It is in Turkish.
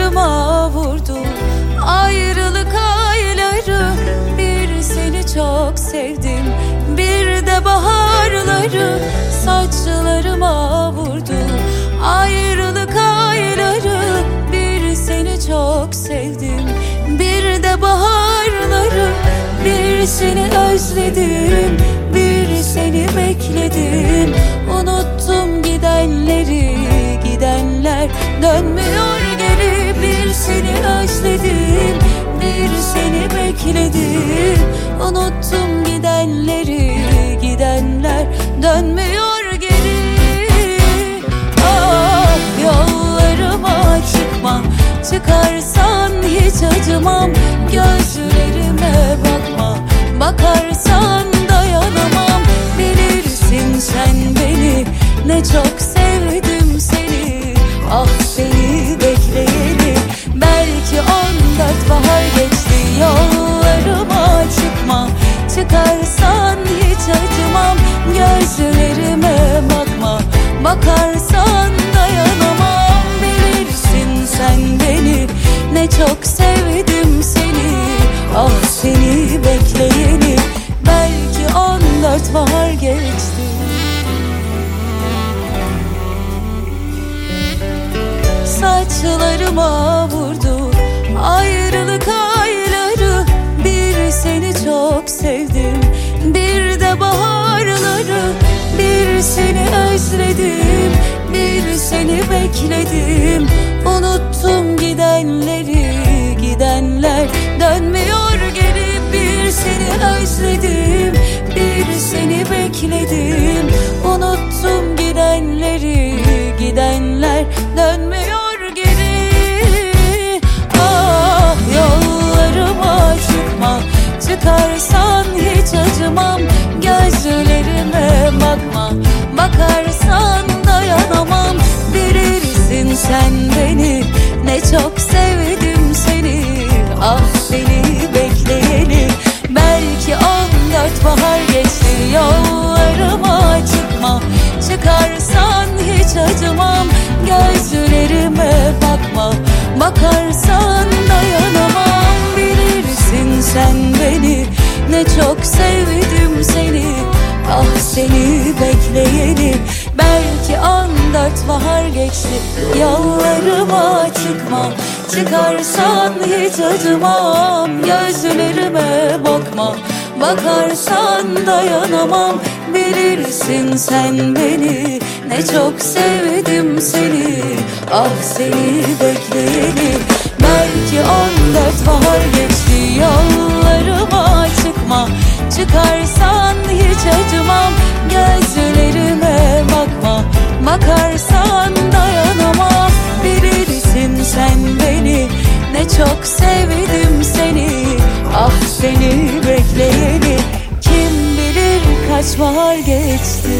Saçlarıma vurdu. Ayrılık ayları Bir seni çok sevdim. Bir de baharları Saçlarıma vurdu. Ayrılık ayları Bir seni çok sevdim. Bir de baharları Bir seni özledim. Bir seni bekledim. Unuttum gidenleri gidenler dönmüyor Çıkarsan hiç acımam. Gözlerime bakma Bakarsan dayanamam. Bilirsin sen beni Ne çok Ne çok sevdim seni. Ah seni bekleyeni. Belki on dört bahar geçti. Saçlarıma vurdu ayrılık ayları. Bir seni çok sevdim bir de baharları. Bir seni özledim bir seni bekledim. Unuttum gidenleri özledim. Bir seni bekledim Bakarsan dayanamam Bilirsin sen beni. Ne çok sevdim seni Ah seni bekleyeni. Belki on dört bahar geçti Yollarıma çıkma Çıkarsan hiç acımam Gözlerime bakma Bakarsan dayanamam Bilirsin sen beni. Ne çok sevdim seni Ah seni bekleyeni Belki on dört bahar geçti Yollarıma çıkma. Çıkarsan hiç acımam Gözlerime bakma. Bakarsan dayanamam Bilirsin sen beni. Ne çok sevdim seni Ah seni bekleyeni Kim bilir kaç bahar geçti